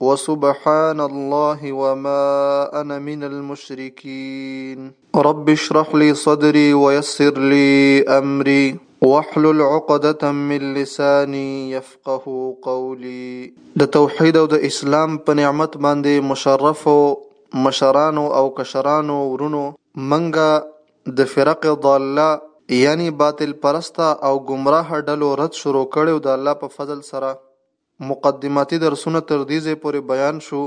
وسبحان الله وما انا من المشرکین. رب اشرح لي صدري ويسر لي امري واحلل عقدة من لساني يفقه قولي د توحید او د اسلام په نعمت باندې مشرفو مشرانو او کشرانو ورونو منګه د فرق ضاله یعنی باطل پرسته او ګمراه ډلو رد شروع کړی د الله په فضل سره مقدماتي درسونه تر دې ځای پورې بیان شو.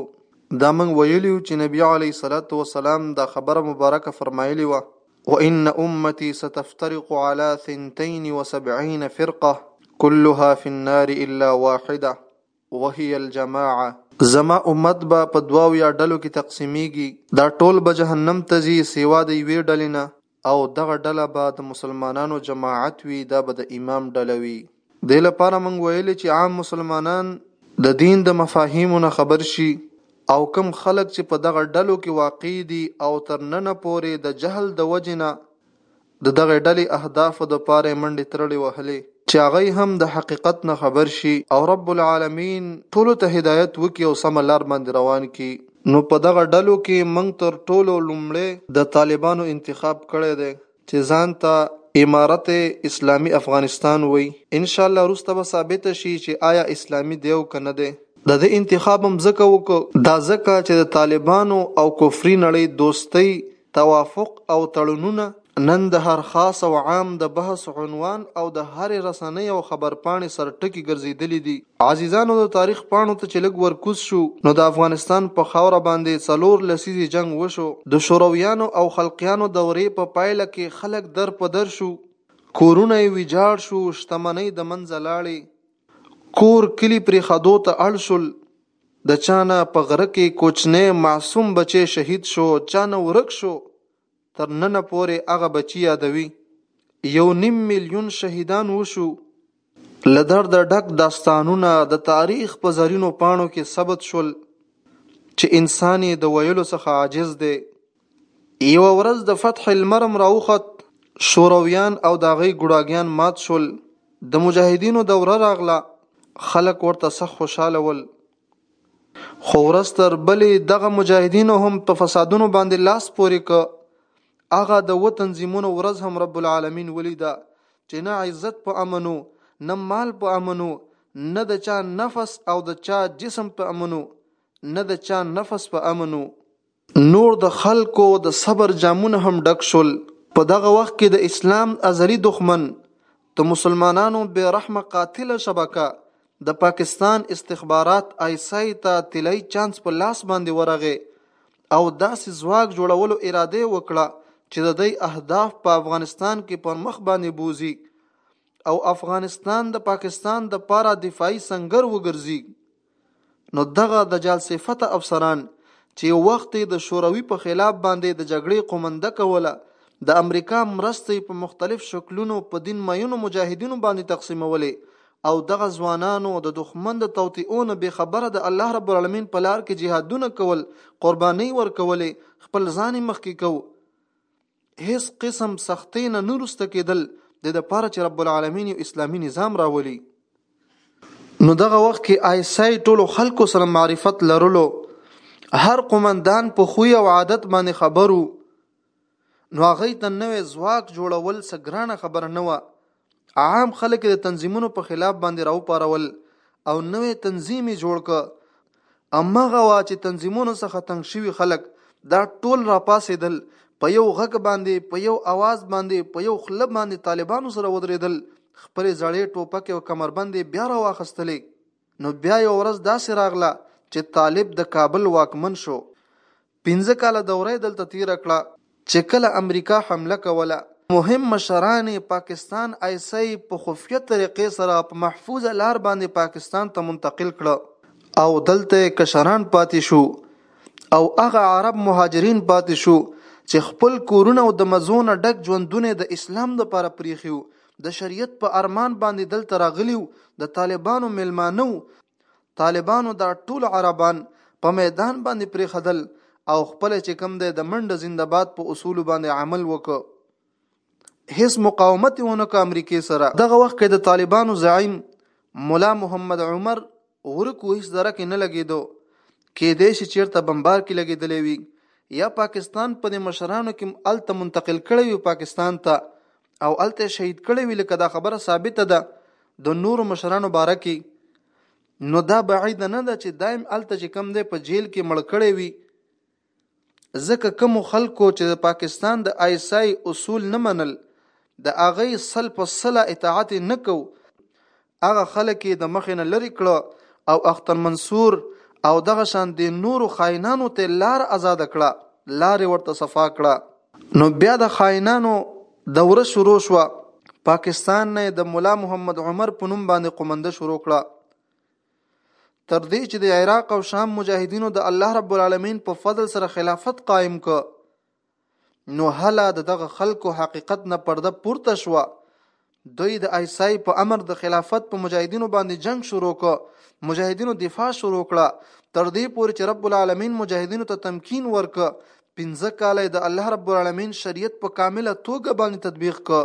دا موږ ویلي وو چې نبي علیه الصلوة والسلام دا خبره مبارکه فرمایلې وه، وان امتي ستفترق علی ثنتین و سبعین فرقة کلها فی النار الا واحدة وهی الجماعة. زما امت به په دوه اویا ډلو کې تقسیمیږي، دا ټول به جهنم ته ځي سوا د یوې ډلې نه، او دغه ډله به د مسلمانانو جماعت وي دا به د امام ډله وي. دې لپاره موږ ویلي چې عام مسلمانان د دین د مفاهیمو نه خبر شي او کوم خلک چې په دغه ډلو کې واقع دي او تر ننه پورې د جهل د وجې نه د دغې ډلې اهدافو لپاره یې منډې ترړې وهلې چې هغه هم د حقیقت نه خبر شي او رب العالمین ټولو ته هدایت وکړي او سمه لار باندې روان کړي. نو په دغه ډلو کې موږ تر ټولو لومړی د طالبانو انتخاب کړی دی چې ځان ته امارت اسلامي افغانستان وایي، ان شاء الله وروسته به ثابته شي چې آیا اسلامي دی او که نه دی. د ده انتخاب هم ځکه وکړ، دا ځکه چې د طالبانو او کفري نړۍ دوستۍ توافق او تړونونه نن د هر خاص او عام د بحث عنوان او د هرې رسنۍ او خبرپاڼې سرټکي ګرځېدلي دي. عزیزانو د تاریخ پاڼو ته چې لږ ورکوز شو نو د افغانستان په خاوره باندې څلور لسیزې جنګ وشو د شورویانو او خلقیانو دورې په پایله کې خلک در په در شو کورونه یې ویجاړ شو شتمنۍ د منځه لاړې کور کلي پریښدو ته اړ شول د چا نه په غره کې کوچنی معصوم بچی شهید شو چا نه ورک شو تر ننه پورې هغه بچی یادوي یو نیم میلیون شهیدان وشو له درده ډک داستانونه د تاریخ په زرینو پاڼو کې ثبت شول چې انسان یې د ویلو څخه عاجز دی یو ورځ د فتح المرم راوخت شورویان او د هغې ګوډاګیان مات شول د مجاهدینو دوره راغله خلک ورته سخت خوشاله ول خو ورځ تر بلې دغه مجاهدینو هم په فسادونو باندې لاس پورې که هغه د و تنظیمونو ورځ هم رب العالمین ولیده چې نه عزت په امنو نه مال په امنو نه د چا نفس او د چا جسم په امنو نه د چا نفس په امنو نور د خلکو د صبر جامونه هم ډک شول. په دغه وخت کې د اسلام ازلي دښمن، د مسلمانانو بې رحمه قاتله شبکه، د پاکستان استخبارات آیس آی ته طلایي چانس په لاس باندې ورغی او داسې ځواک جوړولو اراده یې وکړه چې د دوی اهداف په افغانستان کې پر مخ باندې بوزي او افغانستان د پاکستان د پاره دفاعي سنګر وګرځي. نو دغه دجال صفته افسران چې یو وخت یې د شوروي په خلاف باندې د جګړې قومنده کوله، د امریکا مرستې یې په مختلف شکلونو په دین مئینو مجاهدینو باندې تقسیمولې او دغه ځوانانو د دښمن د توطئو نه بې خبره د الله رب العالمین په لار کې جهادونه کول، قربانۍ ورکولې، خپل ځان یې مخکې کوو. هیڅ قسم سختې نه نورسته کېدل د د پاره چې رب العالمین یو اسلامي نظام راولي نو دغه وخت کې آیسای ټولو خلکو سره معرفت لرلو هر قومندان په خوی او عادت باندې خبرو نو هغه ته نوې ځواک جوړول سګرانه خبره نه و عام خلک د تنظیمونو په خلاف باندې راوپارول او نوې تنظیم یې جوړ کړ امغه وا چې تنظیمونو څخه تنګ شوي خلک دا ټول راپاسېدل په یو غږ باندې په یو اواز باندې په یو خله باندې طالبانو سره ودرېدل خپلې زړې ټوپکې او کمربندې بیا راواخستلې نو بیا یو ورځ داسې راغله چې طالب د کابل واکمن شو پنځه کاله دوره یې دلته تېره کړه چې کله امریکا حمله کوله، مهم مشران یې پاکستان آی سه ای په خفیه طریقې سره په محفوظه لار باندې پاکستان ته منتقل کړه او دلته یې کشران پاتې شو او هغه عرب مهاجرین پاتې شو چې خپل کورونه او د مزو نه ډک ژوندونه یې د اسلام لپاره پرېښي وو، د شریعت په ارمان باندې دلته راغلي وو، د طالبانو مېلمانه وو، طالبانو دا ټول عربان په میدان باندې پریخدل او خپل چې کم دی د منډه زندباد په اصول باندې عمل وکړ هیڅ مقاومت ونه ک امریکای سره دغه وخت کې د طالبانو زعیم مولا محمد عمر ورکو هیڅ درک نه لګیدو کې دیش چیرته بمبار کې لګیدلې وي یا پاکستان په مشرانو کې الته منتقل کړی وي پاکستان ته او الته شهید کړي وی لکه دا خبره ثابته ده د نور مشرانو باره کې نو دا بعید نه ده چې دایم الته چې کم دی په جیل کې مړ کړي وی ځکه کوم خلکو چې د پاکستان د آی اس آی اصول نه منل د اغه سل په سلا اطاعت نه کو هغه خلک یې د مخې نه لرې کړه او اختر منصور او دغه شان د نورو خاینانو ته لار آزاده کړه لارې ورته صفا کړه نو بیا د خاینانو دوره شروع شوه پاکستان نه د مولا محمد عمر په نوم باندې قومنده شروع کړه تر دې چې د عراق او شام مجاهدینو د الله رب العالمین په فضل سره خلافت قائم ک نو هله د دغه خلکو حقیقت نه پرده پورته شوه دوی د آیسای په امر د خلافت په مجاهدینو باندې جنگ شروع کړ مجاهدینو دفاع شروع کړه تر دې پورې چې رب العالمین مجاهدینو ته تمکین ورک پنځه کاله د الله رب العالمین شریعت په کامله توګه باندې تطبیق کړ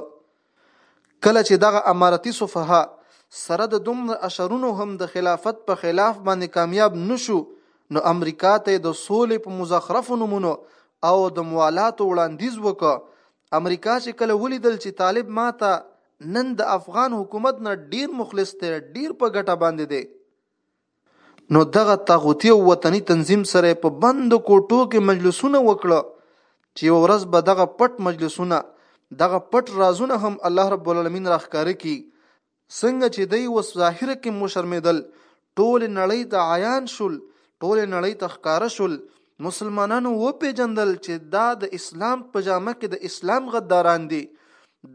کله چې دغه امارتي سفهاء سره د دومره اشرونو هم د خلافت په خلاف باندې کامیاب نشو نو امریکا ته د سولې په مزخرفو نمونو او د موالاتو وړاندیز وکړ امریکا چې کله ولیدل چې طالب ماته نن د افغان حکومت نه ډیر مخلص دی ډیر په ګټه باندې دی نو دغه طاغوتي او وطني تنظیم سره په بندو کوټو کې مجلسونه وکړه چې یو ورځ به دغه پټ مجلسونه دغه پټ رازونه هم الله رب العالمین راخکاره کی څنګه چې دی وس ظاهر کې مو شرمېدل ټول نړۍ ته عیان شول ټول نړۍ ته ښکاره شول مسلمانانو وپیژندل چې دا د اسلام په جامه کې د اسلام غداران دي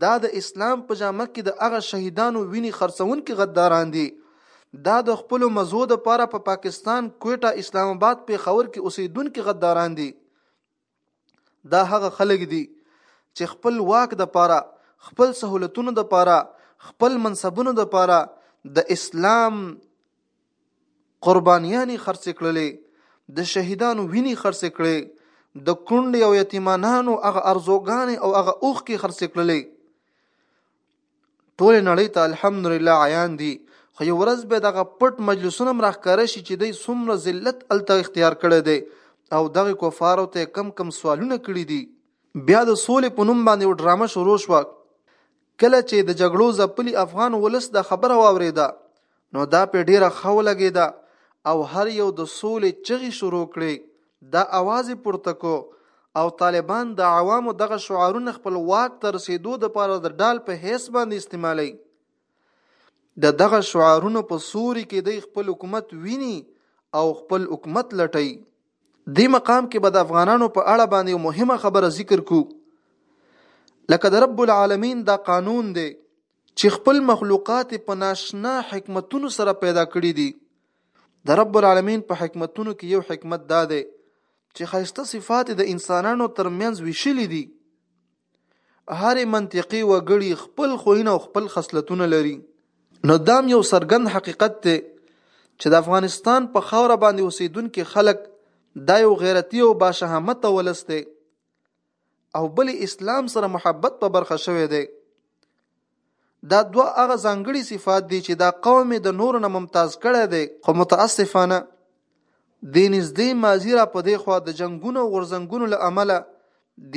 دا د اسلام په جامه کې د هغه شهیدانو ویني خرڅونکي غداران دي دا د خپل مزو د پاره په پا پاکستان کوټه اسلام آباد په خور کې اوسیدونکو غداران دي دا هغه خلک دي چې خپل واک د پاره خپل سہولتونو د پاره خپل منصبونو د پاره د اسلام قربانیانی خرڅې کړلې، د شهیدانو وینې خرڅې کړې، د کونډې او یتیمانانو هغه ارزوګانې او هغه اوښکې خرڅې کړلې ټولې نړۍ ته الحمدلله عیان دي خو یو ورځ به دغه پټ مجلسونه هم راښکاره شي چې دوی څومره ذلت هلته اختیار کړی دی او دغه کفارو ته کم کم سوالونه کړي دي بیا د سولې په نوم باندې یو ډرامه شروع شوه کله چې د جګړو ځپلي افغان ولس دا خبره واورېده نو دا پې ډېره ښه ولګېده او هر یو د سولې چغې شروع کړې، دا اواز یې پورته کو او طالبان د عوامو دغه شعارونه خپل واک ته رسېدو دپاره د ډال په حیث باندې استعمالوي. د دغه شعارونو په سوري کې دی خپل حکومت ویني او خپل حکومت لټوي. دې مقام کې به د افغانانو په اړه باندې یو مهمه خبره ذکر کړو لکه د رب العالمین دا قانون دی چي خپل مخلوقات يې په ناشنا حکمتونو سره پيدا کړي دي. د رب العالمين په حکمتونو کي يو حکمت دا دی چي ښايسته صفات يې د انسانانو تر منځ ويشلي دي. هري منطقي وګړي خپل خويونه او خپل خصلتونه لري. نو دام يو څرګند حقيقت دی چي د افغانستان په خاوره باندي اوسېدونکي خلک دا يو غيرتي او باشهامته ولس دی. او بل اسلام سره محبت په برخه شوی دی دا دوه هغه ځانګړي صفات دي چې دا قوم د نور نه ممتاز کړي دي خو متاسفانه د نږدې ماضی را په دی خو د جنگونو غورځنګونو له امله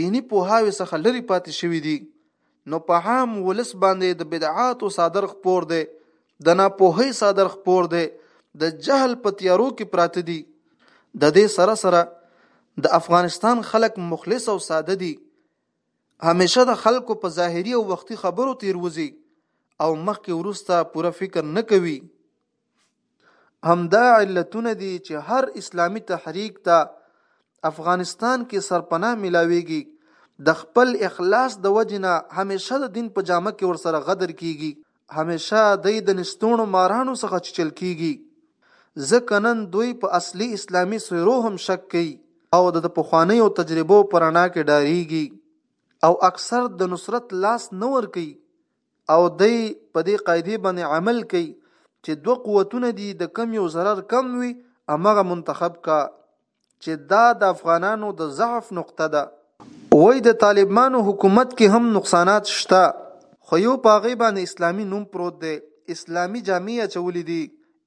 دینی پوهاوی څخه لري پاتې شوی دي نو په عام ولس باندې د بدعاتو صادر خپور دی د ناپوهۍ صادر خپور دی د جهل په تیارو کې پراته دي د دې سره سره د افغانستان خلک مخلص او ساده دي همیشه د خلکو په ظاهري او وختي خبرو تیروځي او مخکې ورسته پوره فکر نه کوي همدا علتونه دي چې هر اسلامي تحریک ته افغانستان کې سرپناه ملاويږي د خپل اخلاص د وجنه همیشه د دین په جامه کې ورسره غدر کیږي همیشه د د نستونو مارانو څخه چچل کیږي ځکه نن دوی په اصلي اسلامي سیرو هم شک کوي او د پخوانیو تجربو پرانا کې ډاریږي او اکثر د نصرت لاس نه ور کوي او دی په دې قاعدې باندې عمل کوي چې دوه قوتونه دي د کم یو ضرر کم وي امغه منتخب کا چې دا د افغانانو د ضعف نقطه ده وای د طالبانو حکومت کې هم نقصانات شته خو یو پاغې باندې اسلامی نوم پروت دی اسلامی جامع چولې دي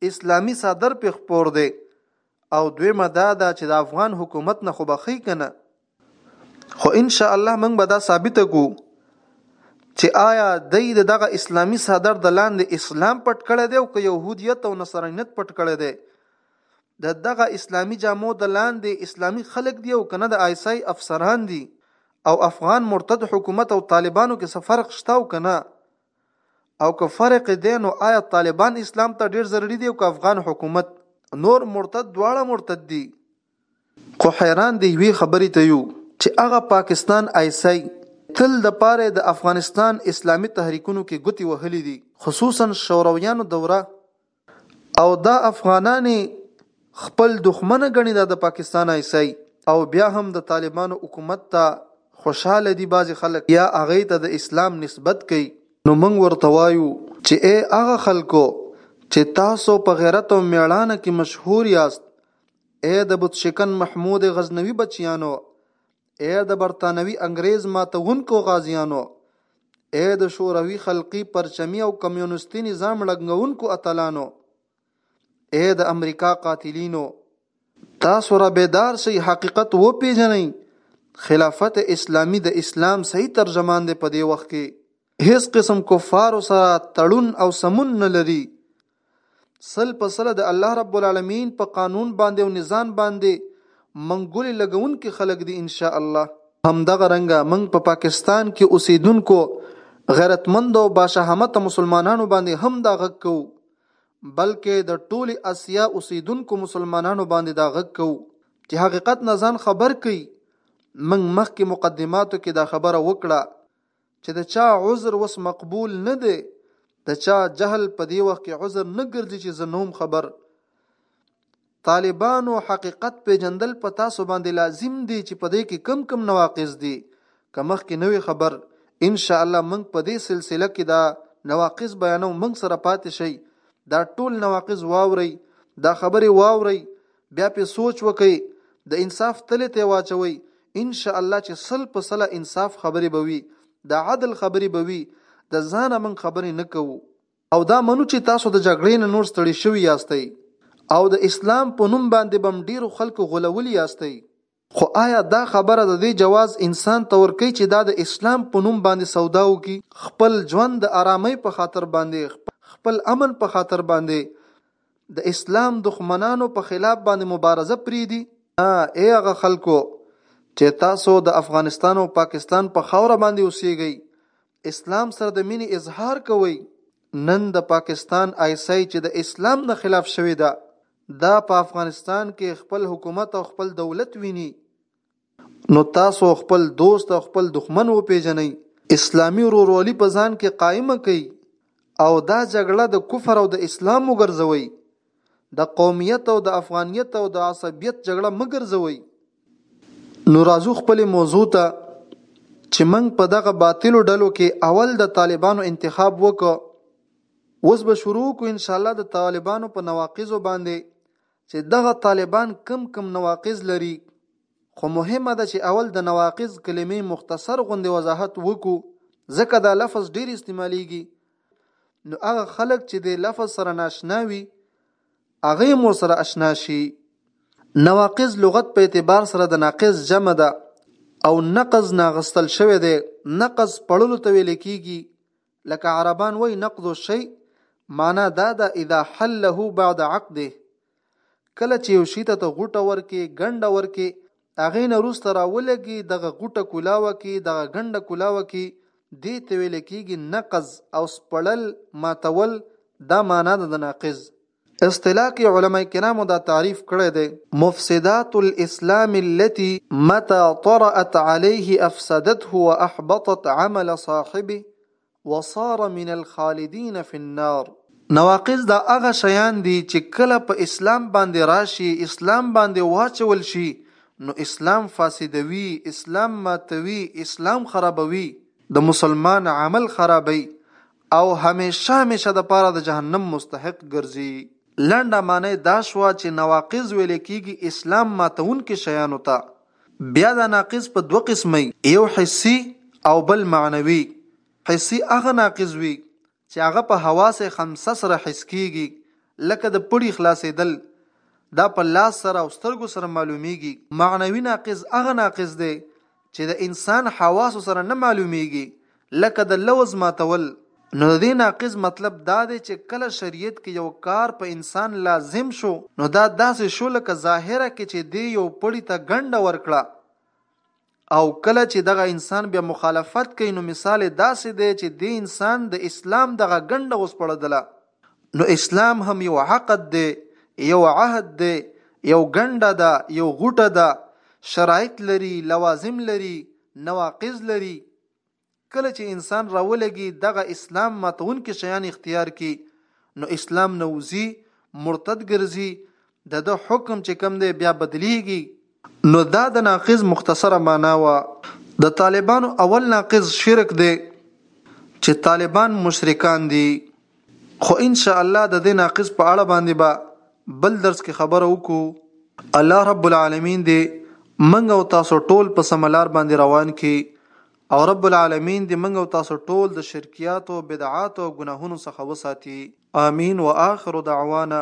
اسلامی صادر په خپور دی او دویمه دا ده چې د افغان حکومت نه خو بخی کنه خو ان شاء الله موږ به دا ثابت کو چې آیا دی د دغه اسلامی صدر د لاندې اسلام پټ کړی دی او که يهودیت او نصرانیت پټ کړی دی د دغه اسلامی جامو د لاندې اسلامی خلک دی او کنه د آیسای افسران دي او افغان مرتد حکومت او طالبانو کې څه فرق شته او کنه او که فرق دی نو آیا طالبان اسلام ته ډیر ضروري دی او که افغان حکومت نور مرتد دواړه مرتد دي خو حیران د یوې خبرې ته یو چې هغه پاکستان آی سای تل د پاره د افغانستان اسلامي تحریکونو کې ګوتې وهلې دي خصوصا شورویانو دوره او دا افغانان یې خپل دښمنه ګڼي دا د پاکستان آی سای او بیا هم د طالبانو حکومت ته خوشحاله دي بعضې خلک یا هغه ته د اسلام نسبت کوي نو موږ ورته وایو چې ای هغه خلکو چې تاسو په غیرت او میړانه کې مشهور یاست ای د بت شکن محمود غزنوي بچیانو ای د برتانوي انګریز ماتوونکو غازیانو ای د شوروي خلقي پرچمي او کمیونستي نظام ړنګونکو اتلانو ای د امریکا قاتلینو تاسو را بیدار سئ حقیقت وپیژنئ خلافت اسلامی د اسلام صحیح ترجمان دی په دې وخت کې هیڅ قسم کفارو سره تړون او سمون نه لري سل په سله د الله رب العالمین په قانون باندې او نظام باندې منګولې لګونکي خلک دي ان شاء الله همدغه رنګه موږ په پاکستان کې اوسیدونکو غیرتمند او باشهامته مسلمانانو باندې هم دا غږ کوو بلکې د ټولې اسیا اوسیدونکو مسلمانانو باندې دا غږ کوو چې حقیقت نه ځان خبر کړئ موږ مخکې مقدماتو کې دا خبره وکړه چې د چا عذر وس مقبول نه دی د چا جهل په دی وخت کې عذر نه ګرځي چې زنوم خبر طالبانو حقیقت پیجندل په تاسو باندې لازم دي چې په دې کې کم کم نواقص دي کمخ کې نوې خبر ان شاء الله موږ په دې سلسله کې دا نواقص بیانو موږ سره پاتې شي دا ټول نواقص واوري دا خبره واوري بیا پرې سوچ وکړئ، د انصاف تلې ته یې واچوئ، ان شاء الله چې سل په سله انصاف خبرې به وي، د عدل خبرې به وي، د ځانه موږ خبرې نه کوو. او دا منو چې تاسو د جګړې نه نور ستړي شوي یاستئ او د اسلام په نوم باندې به هم ډېرو خلکو غولولي یاستئ، خو آیا دا خبره د دې جواز انسان ته ورکوي چې دا د اسلام په نوم باندې سودا وکړي، خپل ژوند د آرامۍ په خاطر باندې، خپل امن په خاطر باندې د اسلام دښمنانو په خلاف باندې مبارزه پریږدي؟ نه، ای هغه خلکو چې تاسو د افغانستان او پاکستان په خاوره باندې اوسیږئ، اسلام سره د مینې اظهار کوئ نن د پاکستان آیس آی چې د اسلام نه خلاف شوې ده دا په افغانستان کې خپل حکومت او خپل دولت ویني نو تاسو خپل دوست او خپل دښمن وپیژنئ اسلامي ورورولي په ځان کې قائمه کړئ او دا جګړه د کفر او د اسلام وګرځوئ د قومیت او د افغانیت او د عصبیت جګړه مه ګرځوئ نو راځو خپلې موضوع ته چې موږ په دغه باطلو ډلو کې اول د طالبانو انتخاب وکړو اوس به شروع کو ان شاء الله د طالبانو په نواقضو باندې چې دغه طالبان کم کم نواقض لري خو مهمه ده چې اول د نواقض کلمې مختصر غوندې وضاحت وکړو ځکه دا لفظ ډیر استعمالیږي نو هغه خلک چې د لفظ سره ناشنا وي هغه مور سره اشنا شي نواقض لغت په اعتبار سره د ناقض جمع ده او نقض ناغستل شوی دی نقض پړلو ته ویل کیږي لکه عربان وای نقض الشیء معنا دا ده اذا حله بعد عقده کله چې یو شي ته ته غوټه ورکې ګنډه ورکې هغې نه روسته راولګي دغه غوټه کولاوه کې دغه ګنډه کولاوه کې دې ته ویل کېږي نقض او سپړل ماتول دا معنا ده د ناقض اصطلاح کې علما کرامو دا تعریف کړی دی مفسدات الاسلام التي متى طرأت عليه افسدته واحبطت عمل صاحبه وصار من الخالدين في النار. نواقض دا هغه شیان دي چې کله په اسلام باندې راشي اسلام باندې واچول شي نو اسلام فاسدوي اسلام ماتوي اسلام خرابوي د مسلمان عمل خرابوي او همیشه همیشه دپاره د جهنم مستحق ګرځي لنډه معنی دا شوه چې نواقض ویل کیږي اسلام ماتونکي شیانو ته بیا دا ناقض په دوه قسمه وي، یو حسي او بل معنوي. حسي هغه ناقض وي چې هغه په حواس خمسه سره حس کېږي، لکه د پړي خلاصېدل، دا په لاس سره او سترګو سره معلومېږي. معنوي ناقض هغه ناقض دی چې د انسان حواسو سره نه معلومېږي، لکه د لوظ ماتول، نو د دې ناقض مطلب دا دی چې کله شریعت کې یو کار په انسان لازم شو نو دا داسې شو لکه ظاهره کې چې دې یو پړي ته ګنډه ورکړه او کله چې دغه انسان بیا مخالفت کوي نو مثال داسې دی چې دې انسان د اسلام دغه ګنډه وسپړدله نو اسلام هم یو عقد دی یو عهد دی یو ګنډه ده یو غوټه ده شرایط لري لوازم لري نواقض لري کله چې انسان راولګي دغه اسلام ماتونکي شیان اختیار کی نو اسلام نه وزي مرتد ګرځي د د حکم چې کم دی بیا بدلیږي نو دا د ناقض مختصره معنا وه د طالبانو اول ناقض شرک دی چې طالبان مشرکان دي خو ان شاء الله ددې ناقص په اړه باندې به بل درس کې خبره وکړو. الله رب العالمین دې موږ او تاسو ټول په سمه لار باندې روان کړي او رب العالمین دې موږ او تاسو ټول د شرکیاتو، بدعاتو او ګناهونو څخه وساتي. آمین واخر دعوانا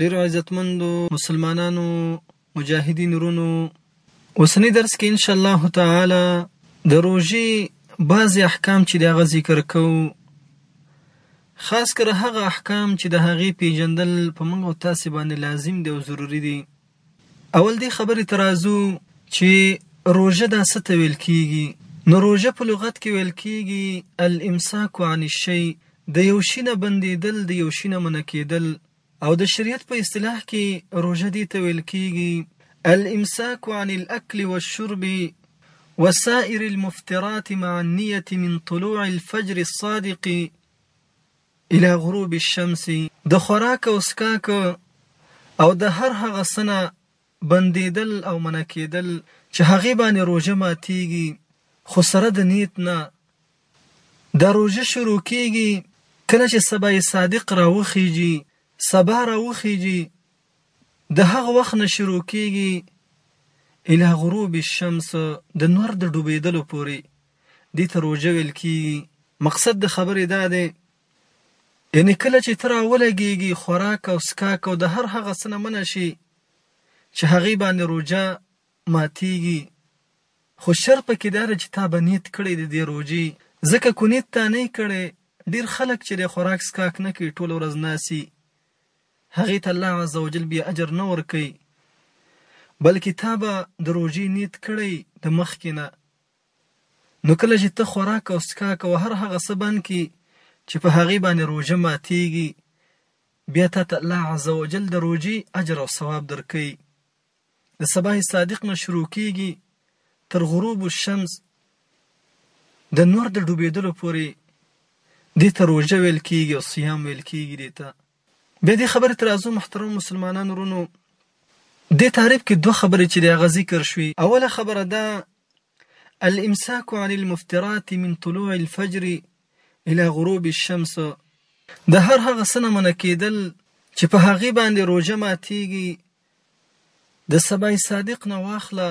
ډېرو عزتمندو مسلمانانو مجاهدین ورونو اوسنی درس کې ان شاء الله تعالی د روژې بعضې احکام چې د هغه ذکر کوو خاص کر هغه احکام چې د هغې پیژندل په موږ او تاسې باندې لازم دی او ضروري دی اول دې خبرې ته راځو چې روژه دا څه ته ویل کیږي؟ نو روژه په لغت کې ویل کیږي الامساک عن الشیء، د یو شي نه بندیدل، د یو شي نه منع کیدل. او د شریعت په اصطلاح کې روژه دې ته ویل کیږي الامساک عن الاکل والشرب وسائر المفترات مع النیة من طلوع الفجر الصادق الی غروب الشمس د خوراک او څکاک او د هر هغه څه نه بندیدل او منع کیدل چې هغې باندې روژه ماتیږي خو سره د نیت نه دا روژه شروع کیږي کله چې سبا صادق راوخیږي سبا راوخیږي د هغه وخت نه شروع کیږي الی غروب الشمس د نور د ډوبیدلو پورې دې ته روژه ویل کېږي. مقصد د خبرې دا دی، یعنې کله چې ته راولګېږي، خوراک او څښاک او د هر هغه څه نه منع شې چې هغې باندې روژه ماتېږي، خو شرط په کې دا دی چې تا به نیت کړی د دې روژې، ځکه که نیت تا نه کړی، ډېر خلک چې دی خوراک څښاک نه کوي، ټوله ورځ ناست وي، هغې ته الله عزوجل بیا اجر نه ورکوي، بلکې تا به د روژې نیت کړی د مخکې نه، نو کله چې ته خوراک او څښاک او هر هغه څه بند کړي چې په هغې باندې روژه ماتېږي بیا تا ته الله عز وجل د روژې اجر او ثواب درکوي د صباح صادق نه شروع کېږي تر غروب الشمس د نور د ډوبېدلو پورې دې ته روژه ویل کېږي او صیام ویل کېږي دې ته بیا دې خبرې ته راځو محترمو مسلمانانو ورونو دې تعریف کې دوه خبرې چې د هغه ذکر شوي اوله خبره ده الامساک عن المفترات من طلوع الفجر الى غروب الشمس د هر هغه څه نه منع کېدل چې په هغې باندې روژه ماتېږي د سبای صادق نه واخله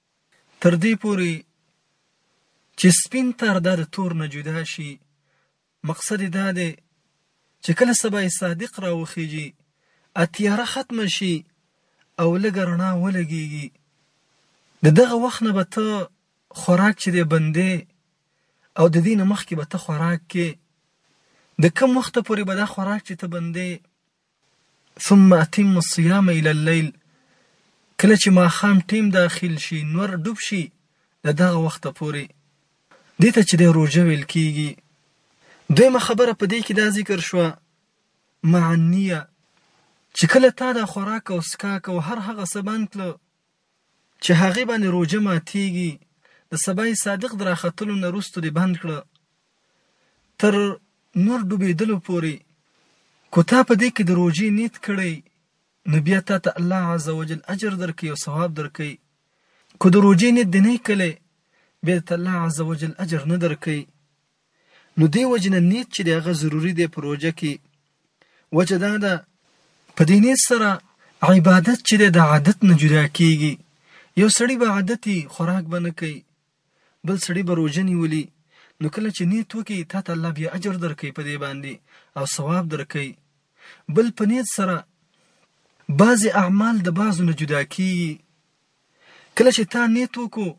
تر دې پورې چې سپین تار دا د تور نه جدا شي مقصد یې دا دی چې کله سبا صادق راوخیږي اتیاره ختم شي او لږه رڼا ولګیږي د دغه وخت نه به ته خوراک چې دی بندې او د دې نه مخکې به ته خوراک کې د کم وخت پورې به دا خوراک چې ته بندې ثم اتم الصيام الى الليل کله چې ماخام ټیم داخل شي نور ډوب شي د دغه وخت پورې دې ته چې د روژه ویل کیږي دویمه خبره په دې کې دا ذکر شوه معنیه چې کله تا دا خوراک او سکاک او هر هغه څه بند کړو چې هغې باندې روژه ماتېږي، د صباح صادق د راختلو نه وروسته دې بند کړه تر نور ډوبېدلو پورې، که تا په دې کې د روژې نیت کړی نو بیا تا ته الله عز وجل اجر درکوي او ثواب درکوي، که د روژې نیت دې نه کړی بیا دې ته الله عز وجل اجر نه درکوي. نو دې وجې نه نیت چې دی هغه ضروري دی په روژه کې وجه دا ده په دې نیت سره عبادت چې د عادت نه جدا کیږي یو سړی به عادتي خوراک به نه کوي بل سړی به روژه نیولي نو کله چې نیت وکړي تا ته الله بیا اجر درکوي په دې باندې او ثواب درکوي بل په نیت سره بعضې اعمال د بعضو نه جدا کیږي کله چې تا نیت وکړو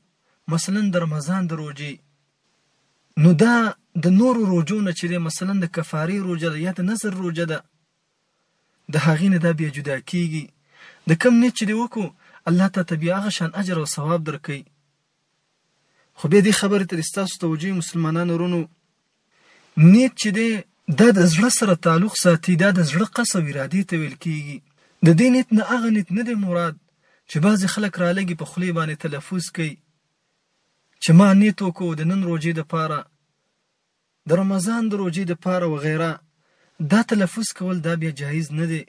مثلا د رمضان د روژې نو دا د نورو روژو نه چې دی مثلا د کفارې روژه ده یا د نظر روژه ده د هغې نه دا بیا جدا کېږي د کوم نیت چې دی وکړو الله تا ته بیا هغه شان اجر او ثواب درکوي خو بیا دې خبرې ته ستاسو توجه مسلمانانو ورونو نیت چې دی دا د زړه سره تعلق ساتي دا د زړه قصد او ارادې ته ویل کیږي د دې نیت نه هغه نیت نه دی مراد چې بعضې خلک رالګي په خولې باندې تلفظ کوي چه ما نيت وکړو د نن روژې دپاره د رمضان د روژې دپاره وغيره دا تلفظ کول دا بيا جائز نه دی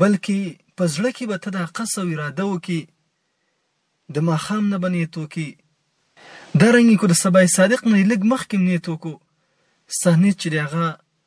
بلکه په زړه کښې به ته دا قصد او اراده وکړي د ماښام نه به نيت وکړي دارنګه که د صباح صادق نه لږ مخکې نيت وکړو ستا نيت چې دی هغه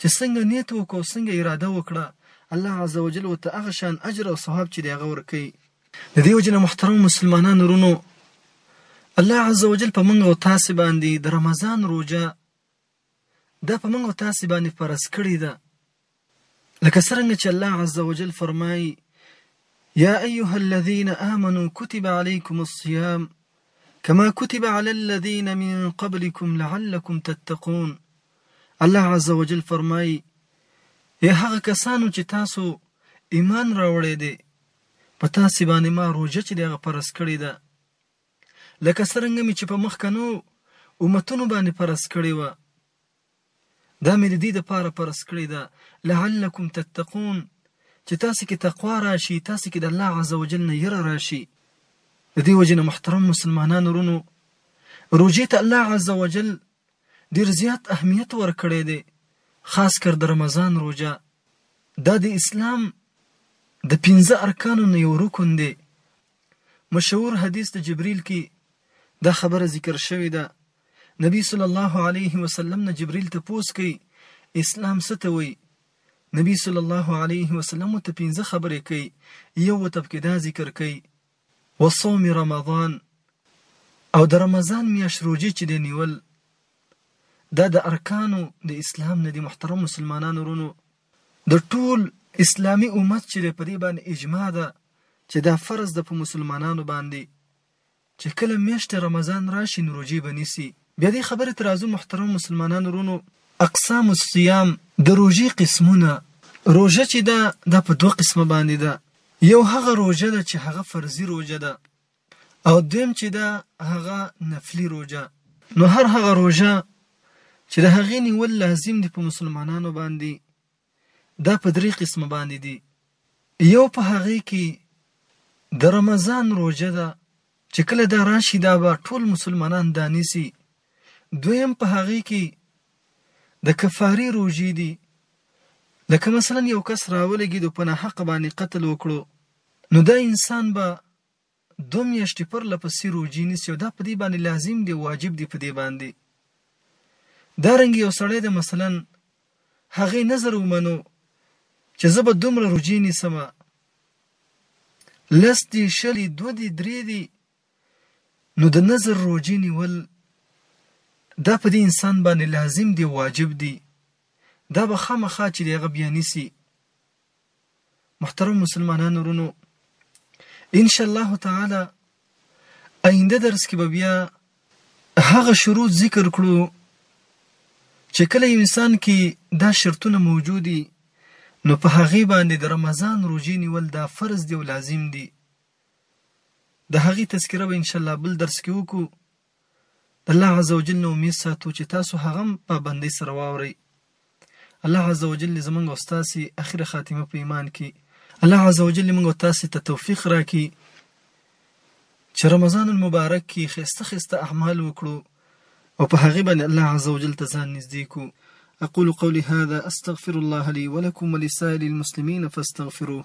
چې څنګه نیت وکړو څنګه اراده وکړه الله عز وجل ورته هغه شان اجر او ثواب چې دی هغه ورکوي د دې وجه نه محترم مسلمانانو ورونو الله عز وجل په موږ او تاسو باندې د رمضان روژه دا په موږ او تاسو باندې فرض کړې ده لکه څنګه چې الله عز وجل فرمایي يا أيها الذين آمنوا كتب عليكم الصيام كما كتب على الذين من قبلكم لعلكم تتقون الله عز وجل فرمایي، ای هغه کسانو چې تاسو ایمان راوړی دی، په تاسې باندې ما روژه چې دی هغه فرض کړې ده، لکه څرنګه مې چې په مخکنو امتونو باندې فرض کړې وه، دا مې د دې دپاره فرض کړې ده لعلکم تتقون چې تاسو کې تقوا راشي تاسو کې د الله عزوجل نه یره راشي د دې وجنه محترم مسلمانانو رونو روجه ته الله عزوجل ډیر زیات اهمیت ورکړی دی خاص کر د رمضان روژه دا د اسلام د پنځه ارکانو نه یو رکن دی مشهور حدیث د جبرئیل کې دا خبره ذکر شوې ده نبی صلی الله علیه وسلم نه جبرئیل ته پوس کوي اسلام څه ته وایي نبی صلی الله علیه وسلم ته پنځه خبرې کوي یو ته پکې دا ذکر کوي وصوم رمضان او د رمضان میاشت روژې چې دی نیول دا د ارکانو د اسلام نه دي محترم مسلمانانو ورونو د ټول اسلامي امت چې دی په دې باندې اجماع ده چې دا فرض ده په مسلمانانو باندې چې کله میاشت رمضان راشي نو روژې به نیسي بیا دې خبرې ته راځو محترم مسلمانانو ورونو اقسام الصیام د روژې قسمونه روژه چې ده دا په دوه قسمه باندې ده یو هغه روژه ده چې هغه فرضي روژه ده او دویم چې ده هغه نفلي روژه نو هر هغه روژه چې د هغې نیول لازم دي په مسلمانانو باندې دا په درې قسمه باندې دي یو په هغې کې د رمضان روژه ده چې کله دا راشي دا به ټول مسلمانان دا نیسي دویم په هغې کې د کفاري روژې دي لکه مثلا یو کس راولګي د پناه حق باندې قتل وکړو نو دا انسان به دو میاشتې پر لپسې روژې نیسي او دا په دې باندې لازم دی واجب دی په دې باندې دا رنګ یو سړی د مثلا هغې نذر ومنو چې زه به دومره روژې نیسم، لس دي، شل يې، دوه دي، درې دي، نو د نذر روژې نیول دا په دې انسان باندې لازم دي، واجب دي، دا به خامخا چې دی هغه بیا نیسي. محترم مسلمانان ورونو ان شاء الله تعالی آینده درس کې به بیا هغه شروط ذکر کړو چې کله انسان کې دا شرطونه موجودي نو په هغه باندې د رمضان روزي نیول دا فرض دی او لازم دی د هغه تذکره به ان شاء الله بل درس کې وکړو د الله عزوجل نه امید ساتو چې تاسو هغه هم پابندۍ سره واورئ. الله عزوجل دې زمونږ او ستاسې اخیره خاتمه په ایمان کې الله عزوجل دې مونږ او تاسې ته توفیق راکړي چې رمضان المبارک کې ښایسته ښایسته اعمال وکړو او په هغې باندې الله عزوجل ته ځان نږدې کړو. أقول قولي هذا أستغفر الله لي ولكم ولسائر المسلمين فاستغفروه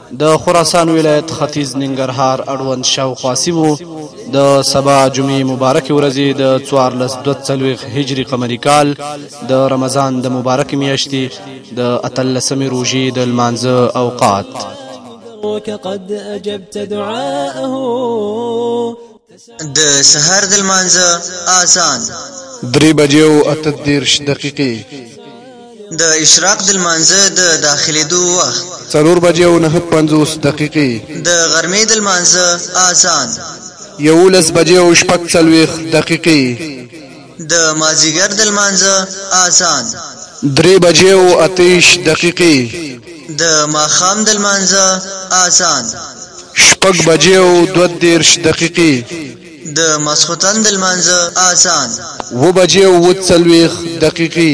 د خراسان ولایت ختیځ ننګرهار اړوند شاوخوا سیمو د سبا جمعې مبارکې ورځې د څوارلس دوه څلوېښت هجري قمري کال د رمضان د مبارکې میاشتې د اتلسمې روژې د لمانځه اوقات قد أجبت دعاءه د سهار د لمانځه آذان. درې بجې او اته دېرش دقیقې. د اشراق د لمانځه د داخلېدو وخت. څلور بجې او نهه پنځوس دقیقې. د غرمې د لمانځه اذان. یوولس بجې او شپږ څلوېښت دقیقې. د مازیګر د لمانځه آذان. درې بجې او اتهویشت دقیقې. د ماښام د لمانځه آذان. شپږ بجې او دوه دېرش دقیقې. د ماسخوتن د لمانځه آذان. اووه بجې او اووه څلوېښت دقیقې.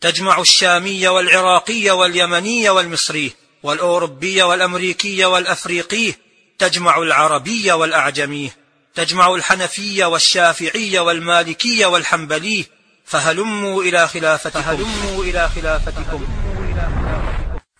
تجمع الشامي والعراقي واليمني والمصري والأوروبي والأمريكي والأفريقي تجمع العربي والأعجمي تجمع الحنفي والشافعي والمالكي والحنبلي فهلموا إلى خلافتكم فهلموا إلى خلافتكم